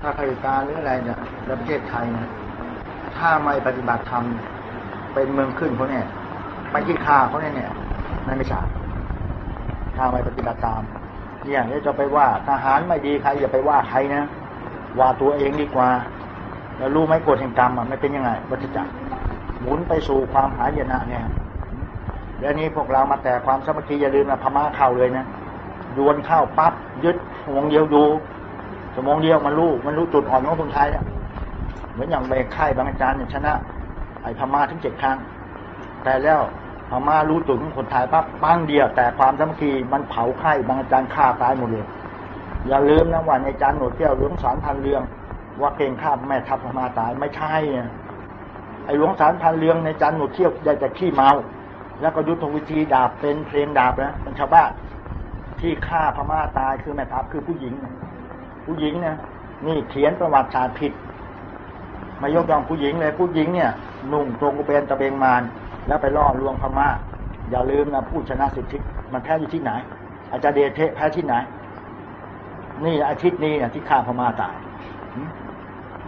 ถ้าใครการหรืออะไรเนี่ยประเทศไทยนี่ยถ้าไม่ปฏิบัติธรรมเป็นเมืองขึ้นเขาเนี่ยไม่ขี้ข้าเขาเนี่ยเนี่ยนั่นไม่ใช่ถ้าไม่ปฏิบัติตามเนี่ยจะไปว่าทหารไม่ดีใครอย่าไปว่าใครนะว่าตัวเองดีกว่า แล้วรู้ไหมกฎแห่งกรรมอะไม่เป็นยังไงวัฏจักรหมุนไปสู่ความหายนะเนี่ยแล้วนี้พวกเรามาแต่ความสมัคคีอย่าลืมนะพม่าเข้าเลยนะดวนเข้าปั๊บยึดวงเดียว ดูสมองเดียวมันรู้มันรู้จุดอ่อนของคนไทยอะเหมือนอย่างเบค่ายบางอาจารย์เนี่ยชนะ ไอ้พม่าถึงเจ็ดครั้ง แต่แล้วพม่ารู้จุดของคนไทยปั๊บปั้งเดียว แต่ความสามัคคีมันเผาไข่บางอาจารย์ฆ่าตายหมดเลยอย่าลืมนะว่าในจานหนวดเที่ยวหลวงสารพันเรืองว่าเก่งข้าแม่ทัพพม่าตายไม่ใช่ไอ้หลวงสารพันเรืองในจานหนวดเที่ยวได้แต่ขี้เมา แล้วก็ยุทธวิธีดาบเป็นเพลงดาบนะเป็นชาวบ้านที่ฆ่าพม่าตายคือแม่ทัพคือผู้หญิง ผู้หญิงนะนี่เขียนประวัติศาสตร์ผิด มายกย่องผู้หญิงเลยผู้หญิงเนี่ยนุ่งตรงกุเบนตะเบงมาน แล้วไปล่อลวงพม่าอย่าลืมนะผู้ชนะสิทธิมันแพ้อยู่ที่ไหน อาจารย์เดชเทแพ้ที่ไหน นี่อาทิตย์นี้เนี่ยที่ฆ่าพม่าตาย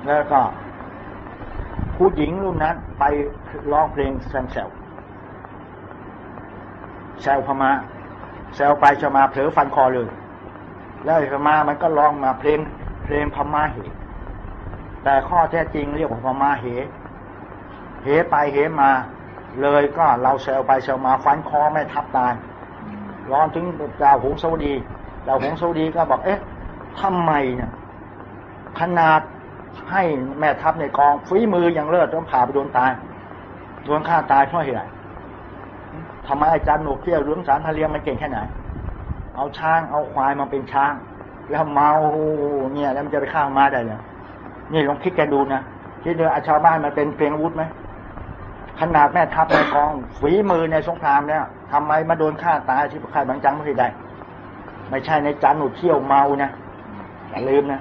แล้วก็ ผู้หญิงรุ่นนั้น ไปร้องเพลงแซมแซวแซวพม่าแซวไปจะมาเผลอฟันคอเลย แล้วพมามันก็ร้องมาเพลงเพลงพม่าเหตุแต่ข้อแท้จริงเรียกว่าพม่าเหเหไปเหมา เลยก็เราเซลไปเซลมาฟันคอแม่ทับตายร้อนถึงดาวหงสวดีดาวหงสวดีก็บอก เอ๊ะทำไมเนี่ยขนาดให้แม่ทัพในกองฝีมืออย่างเลิศต้องผ่าไปโดนตายโดนฆ่าตายเพราะเหตุทำไมอาจารย์หนุกเที่ยวเรื่องสารทะเลียงมันเก่งแค่ไหน เอาช้าง เอาควายมาเป็นช้าง แล้วเมาเนี่ย แล้วมันจะไปฆ่ามาได้เลยนี่ลองคิดแกดูนะคิดดูอาชาวบ้านมันเป็นเพียงอาวุธไหมขนาดแม่ทัพในกองฝีมือในสงครามเนี่ยทำไมมาโดนฆ่าตายที่ใครบางจังไม่ได้ ไม่ใช่ในจานหนุเที่ยวเมานะอย่าลืมนะ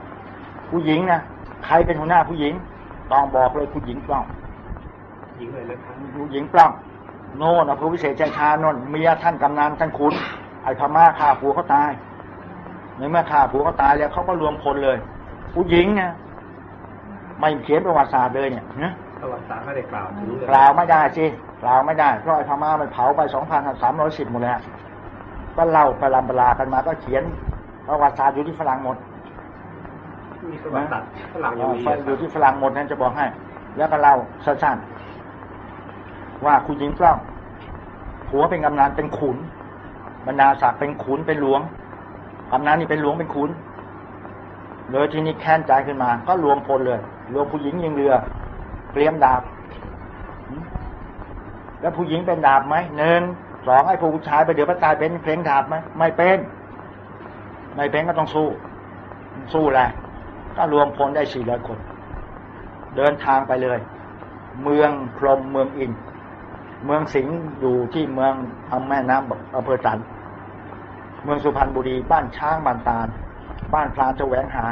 ผู้หญิงนะใครเป็นหัวหน้าผู้หญิง ต้องบอกเลยผู้หญิงปล้องหญิงเลยนะครับผู้หญิงปล้องโน่นอภวิเศษใจชานนเมียท่านกำนันท่านขุน ไอ้พม่าฆ่าผัวเขาตายในเมื่อฆ่าผัวเขาตายแล้วเขาก็รวมพลเลย ผู้หญิงนะไม่เขียนประวัติศาสตร์เลยเนี่ยนะประวัติศาสตร์ไม่ได้กล่าวถึงกล่าวไม่ได้สิกล่าวไม่ได้เพราะไอ้พม่ามันเผาไปสองพันสามร้อยสิบหมดแล้วก็เล่าไปลำปลากันมาก็เขียนประวัติศาสตร์อยู่ที่ฝรั่งหมดมีประวัติศาสตร์ฝรั่งอยู่อยู่ที่ฝรั่งหมดนั่นจะบอกให้ แล้วก็เล่าสั้นๆว่าคุณหญิงกล้องผัวเป็นกำนันเป็นขุน บรรดาศักดิ์เป็นขุนเป็นหลวงกำนันนี่เป็นหลวงเป็นขุนเลยทีนี้แค้นใจขึ้นมา ก็รวมพลเลยรวมผู้หญิงยิงเรือเตรียมดาบ แล้วผู้หญิงเป็นดาบไหมหนึ่งสองไอ้ผู้ชายไปเดี๋ยวพระตายเป็นเพลงดาบไหมไม่เป็นไม่เป็นก็ต้องสู้ สู้แหละก็รวมพลได้สี่ร้อยคน เดินทางไปเลย เมืองพรมเมืองอิน เมืองสิงห์อยู่ที่เมืองอำแม่น้ำอำเภอจัน เมืองสุพรรณบุรี บ้านช้างบ้านตาล บ้านพรานจะแหวงหา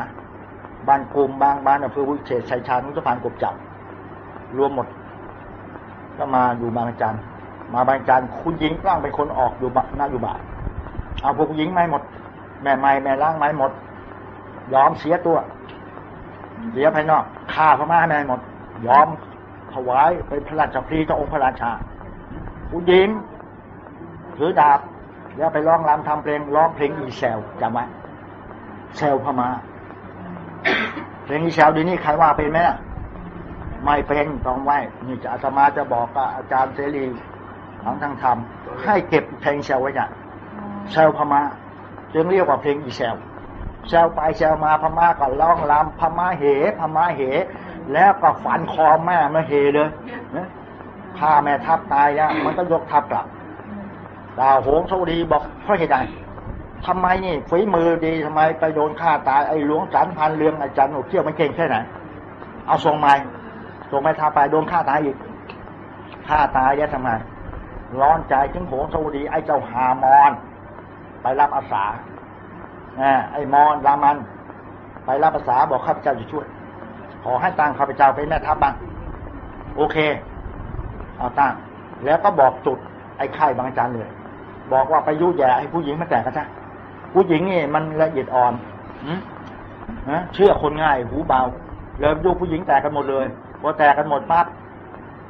บ้านกลุ่มบางบ้านอำเภอวิเศษชัยชาญนุสพานกบจับ รวมหมด ก็มาอยู่บางจันมาบางจันคุณหญิงร่างเป็นคนออกอยู่หน้าอยู่บ้านเอาพวกหญิงไม่หมด แม่ไม่แม่ร่างไม่หมด ยอมเสียตัว เสียภายนอกฆ่าพม่าแม่หมด ยอมถวายเป็นพระราชพรีต่อองค์พระราชา ผู้หญิงถือดาบแล้วไปร้องรำทำเพลงร้องเพลงอีเซลจำไว้เซลพมาเพลงอีเซลดีนี้ใครว่าเป็นไหมไม่เป็นต้องไว้นี่จะอาตมาจะบอกกับอาจารย์เสรีของทางธรรมให้เก็บเพลงเซลไว้เนี่ยเซลพมาจึงเรียกว่าเพลงอีเซลเซลไปเซลมาพม่าก็ร้องรำพม่าเหพม่าเห แล้วก็ฝันคอแม่มาเหเลย พาแม่ทับตายแล้วมันก็ยกทับกลับดาวโหงสวดีบอกเพราะเหตุใดทำไมนี่ฝีมือดีทำไมไปโดนฆ่าตายไอ้หลวงสันพันเรืองอาจารย์หนุเที่ยวมันเก่งแค่ไหนเอาส่งไม้ส่งไม้ทาไปโดนฆ่าตายอีกฆ่าตายแล้วทำไมร้อนใจถึงโหงสวดี ไอ้เจ้าหามอนไปรับอาสาไอ้มอนรามัน ไปรับภาษาบอกข้าพเจ้าจะช่วย ขอให้ตังข้าพเจ้าเป็นแม่ทัพบ้างโอเค เอาตั้ง แล้วก็บอกจุดไอ้ไข่บางจานเลย บอกว่าไปยุแย่ให้ผู้หญิงมาแตกกันซะผู้หญิงนี่มันละเอียดอ่อนนะเชื่อคนง่ายหูเบาเลยดูผู้หญิงแตกกันหมดเลยพอแตกกันหมดปั๊บ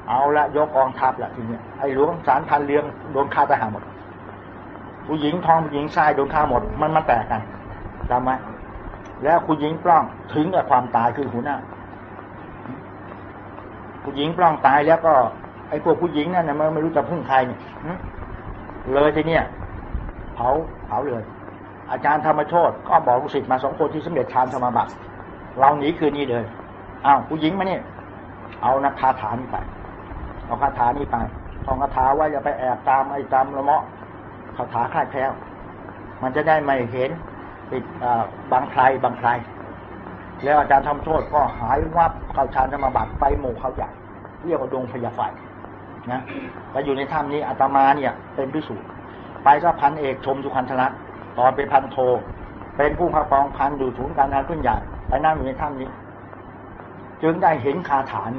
เอาละยกกองทัพละทีเนี้ยไอ้หลวงสารพันเรืองโดนฆ่าตายหาหมด ผู้หญิงทองผู้หญิงทรายโดนฆ่าหมด มันมันแตกกันจำไหมแล้วคุณหญิงปล้องถึงกับความตายคือหัวหน้าผู้หญิงปล้องตายแล้วก็ ไอ้พวกผู้หญิงนั่นนะมันไม่รู้จะพึ่งใครเนี่ยเลยทีเนี้ยเผาเผาเลย อาจารย์ธรรมโชตก็บอกลูกศิษย์มาสองคนที่สมเด็จฌานสมาบัติเราหนีคืนนี้เลยอ้าวผู้หญิงมาเนี่ยเอานักคาถานี่ไปเอาคาถานี่ไปท่องคาถาว่าอย่าไปแอบตามไอ้ตามละเมาะคาถาคลายแคล้วมันจะได้ไม่เห็นติดบางใครบางใคร แล้วอาจารย์ทำโทษก็หายวับเข้าฌานสมาบัติไปหมู่เขาใหญ่เรียกว่าดวงพยาไฟ นะไปอยู่ในถ้ำนี้อาตมาเนี่ยเป็นพิสูจน์ไปก็พันเอกชมสุขันธรัตน์ตอนเป็นพันโท เป็นผู้ข้าปองพันอยู่ศูนย์การงานขึ้นใหญ่ไปนั่งอยู่ในถ้ำนี้ จึงได้เห็นคาถาน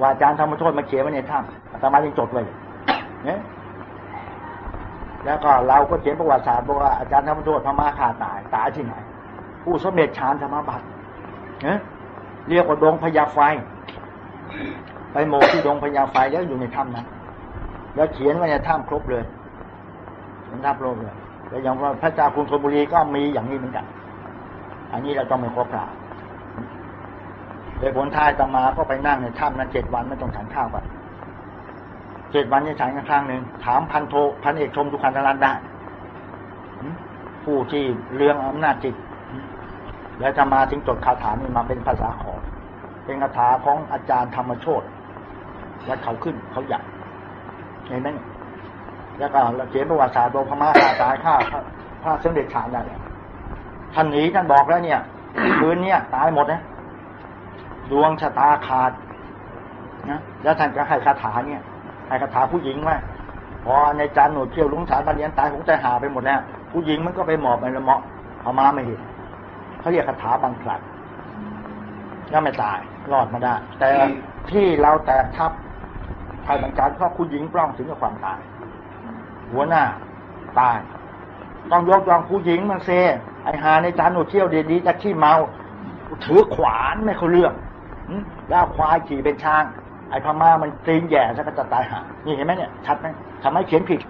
ว่าอาจารย์ธรรมโทษมาเขียนไว้ในถ้ำอาตมายังจดไว้เนี่ยแล้วก็เราก็เขียนประวัติศาสตร์บอกว่าอาจารย์ธรรมโทษพม่าขาตายตายที่ไหน ผู้สมเด็จฌานธรรมบัตรเนี่ยเรียกว่าดวงพญาไฟ ไปโมที่ดงพญาไฟแล้วอยู่ในถ้ำนั้นแล้วเขียนไว้ในถ้ำครบเลยในถ้ำครบเลยแล้วอย่างว่าพระเจ้ากรุงธนบุรีก็มีอย่างนี้เหมือนกัน อันนี้เราต้องไม่ครบกล่าวโดยผลท้ายต่อมาก็ไปนั่งในถ้ำนั้นเจ็ดวันไม่ต้องฉันข้าวกันเจ็ดวันจะฉันกันครั้งหนึ่งถามพันโทพันเอกชมทุกขันธรัตน์ได้ผู้ที่เรื่องอำนาจจิต แล้วจะมาถึงจดคาถานี้มาเป็นภาษาขอ เป็นคาถาของอาจารย์ธรรมโชต และเขาขึ้นเขาใหญ่เห็นไหมแล้วก็เขียนประวัติศาสตร์โดพม่าฆ่าตายฆ่าพระเสด็จฉานได้ท่านหนีท่านบอกแล้วเนี่ยคืนเนี้ยตายหมดนะดวงชะตาขาดนะแล้วท่านก็ให้คาถาเนี่ยให้คาถาผู้หญิงว่าพอในจานหนูเที่ยวลุงสารปัญญาตายของใจหาไปหมดแล้วผู้หญิงมันก็ไปหมอบไปละเมาะเอามาไม่เห็นเขาเรียกคาถาบางพลัดแล้วไม่ตายรอดมาได้ แต่ที่เราแตกทับ ภายหลังการเพราะคุณหญิงปล้องถึงกับความตาย หัวหน้าตาย ต้องยกยองผู้หญิงมันเซไอหาในจานหนูเที่ยวดีดีจะขี้เมาถือขวานไม่เขาเลือกแล้วควายขี่เป็นช้าง ไอ้พม่ามันตีนแย่ซะก็จะตายหานี่เห็นไหมเนี่ยชัดไหมทำให้เขียนผิด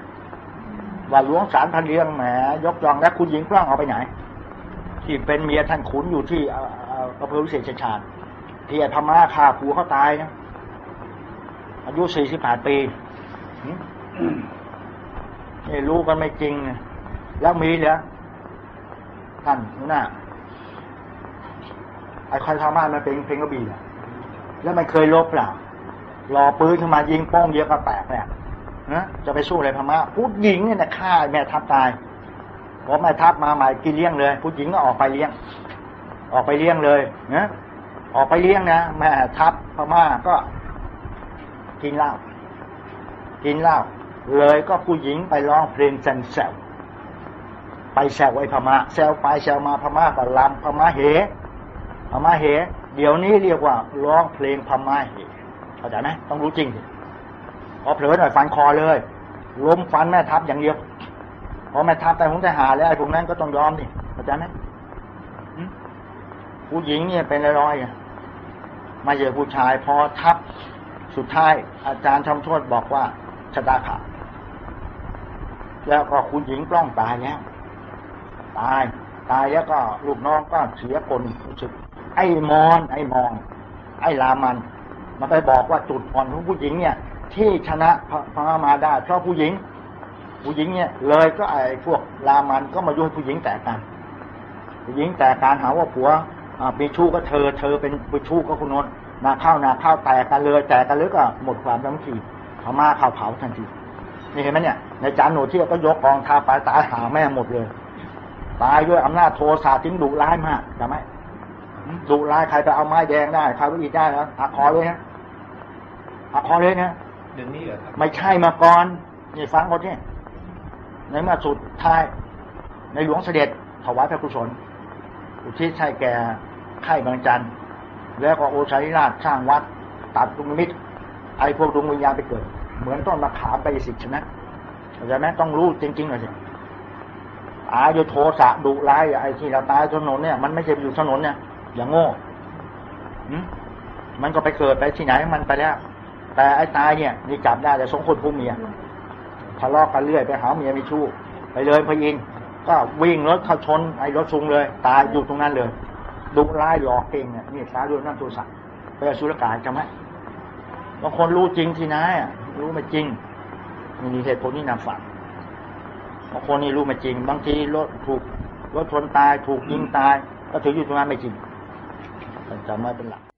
ว่าหลวงสารพันเลี้ยงแหมยกยองแล้วคุณหญิงกล้องเอาไปไหน ที่เป็นเมียท่านขุนอยู่ที่อำเภอวิเศษชัยชาญที่ไอพม่าฆ่าผัวเขาตายนะ อายุสี่สิบแปดปีนี่รู้กันไม่จริง แล้วมีเหรอท่านหน้าไอ้คอยทำบ้านมันเป็นเพลงกระบี่แล้วมันเคยลบเปล่ารอปืนขึ้นมายิงป้องเยอะก็แตกเนี่ยนะจะไปสู้อะไรพม่าผู้หญิงเนี่ยนะฆ่าแม่ทัพตายพอแม่ทัพมาใหม่กินเลี้ยงเลยผู้หญิงก็ออกไปเลี้ยง ออกไปเลี้ยงเลยนะออกไปเลี้ยงนะแม่ทัพพม่าก็ กินเหล้ากินเหล้าเลยก็ผู้หญิงไปร้องเพลงแซนแซวไปแซวไอ้พม่าแซวไปแซวมาพม่าก็ลำพม่าเหพม่าเหเดี๋ยวนี้เรียกว่าร้องเพลงพม่าเหเข้าใจไหมต้องรู้จริงสิพอเผลอหน่อยฟันคอเลยล้มฟันแม่ทัพอย่างเดียวพอแม่ทัพแต่ผมจะหาแล้วไอ้พวกนั้นก็ต้องยอมดิเข้าใจไหมผู้หญิงเนี่ยเป็นร้อยๆมาเจอผู้ชายพอทับ สุดท้ายอาจารย์ทำโทษบอกว่าชะตาขาดแล้วก็คุณหญิงกล้องตายแล้วตาย ตายแล้วก็ลูกน้องก็เสียคนรู้สึก ไอ้มอน ไอ้มอง ไอ้ลามันมันไปบอกว่าจุดอ่อนของผู้หญิงเนี่ย ที่ชนะพระมาได้เพราะผู้หญิง ผู้หญิงเนี่ย เลยก็ไอ้พวกลามันก็มายุ่งผู้หญิงแตกกัน ผู้หญิงแตกการหาว่าผัวมีชู้ก็เธอ เธอเป็นไปชู้ก็คุณนนท์ นาข้าวนาข้าวแตกกันเลยแตกกันเลยก็หมดความสามัคคีพม่าข้าวเผาทันทีนี่เห็นไหมเนี่ยในจานหนูเที่ยวก็ยกกองทัพไปตายหาแม่หมดเลย ตายด้วยอำนาจโทสะทิ้งดุร้ายมากจำไหมดุร้ายใครไปเอาไม้แดงได้ใครไปอีกได้นะหักคอเลยนะหักคอเลยนะเดี๋ยวนี้เหรอครับไม่ใช่มาก่อนนี่ฟังหมดเนี่ยในเมื่อสุดท้าย ในหลวงเสด็จถวายพระกุศลอุทิศให้แก่ไข่บางจัน แล้วก็โอชัยราชสร้างวัด ตัดดวงมิตรไอ้พวกดวงวิญญาณไปเกิด เหมือนต้นมะขามไปสิชนะเข้าใจไหมต้องรู้จริงๆหน่อยสิตายอยู่โทสะดุร้ายไอ้ที่เราตายถนนเนี่ยมันไม่ใช่อยู่ถนนเนี่ย อย่างโง่มันก็ไปเกิดไปที่ไหนมันไปแล้วแต่ไอ้ตายเนี่ยนี่จับได้แต่สองคนผู้เมียทะเลาะกันเรื่อยไปหาเมียมีชู้ไปเลยพระอินก็วิ่งรถเข้าชนไอ้รถซุงเลย ตายอยู่ตรงนั้นเลย ดุร้ายหลอกเก่งเนี่ยนี่ตาด้วยนั่นตัวสัตว์ไปอสุรกายจำไหมบางคนรู้จริงที่นอะรู้ไม่จริงมีเหตุผลที่นำฝันบางคนนี่รู้ไม่จริง บางทีรถถูกรถชนตาย ถูกยิงตาย ก็ถืออยู่ตรงนั้นไม่จริงจำไม่เป็นหลัก